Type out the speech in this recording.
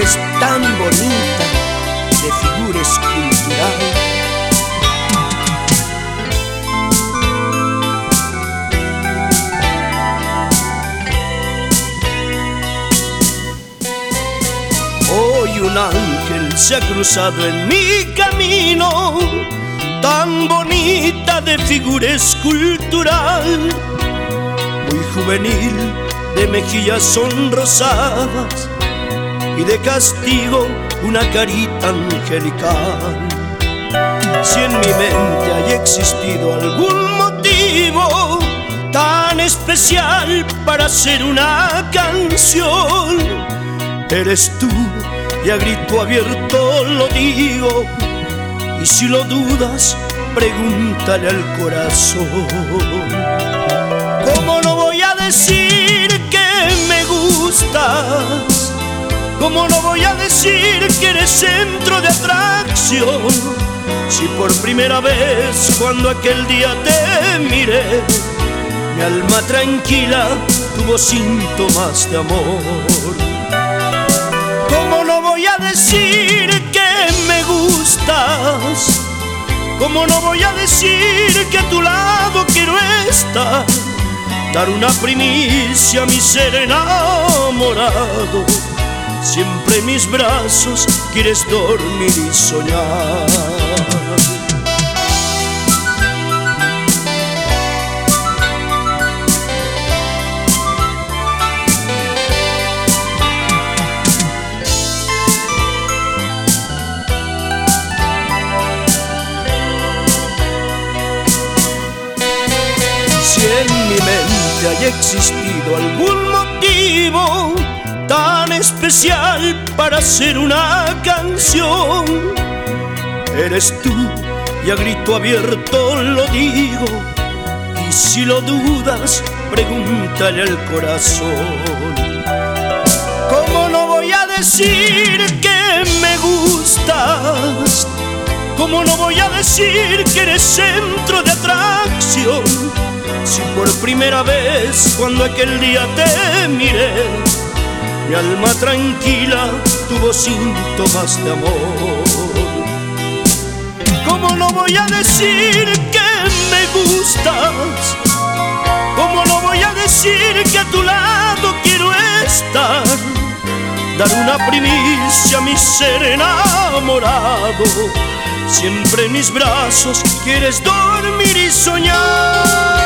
eres tan bonita, de figura escultural. Hoy un ángel se ha cruzado en mi camino, tan bonita de figura escultural, muy juvenil, de mejillas sonrosadas y de castigo una carita angelical. Si en mi mente haya existido algún motivo tan especial para hacer una canción, eres tú y a grito abierto lo digo. Y si lo dudas, pregúntale al corazón. ¿Cómo no voy a decir que eres centro de atracción? Si por primera vez cuando aquel día te miré, mi alma tranquila tuvo síntomas de amor. ¿Cómo no voy a decir que me gustas? ¿Cómo no voy a decir que a tu lado quiero estar? Dar una primicia a mi ser enamorado. Siempre en mis brazos quieres dormir y soñar. Si en mi mente haya existido algún motivo especial para hacer una canción, eres tú y a grito abierto lo digo. Y si lo dudas, pregúntale al corazón. ¿Cómo no voy a decir que me gustas? ¿Cómo no voy a decir que eres centro de atracción? Si por primera vez cuando aquel día te miré, mi alma tranquila tuvo síntomas de amor. ¿Cómo no voy a decir que me gustas? ¿Cómo no voy a decir que a tu lado quiero estar? Dar una primicia a mi ser enamorado. Siempre en mis brazos quieres dormir y soñar.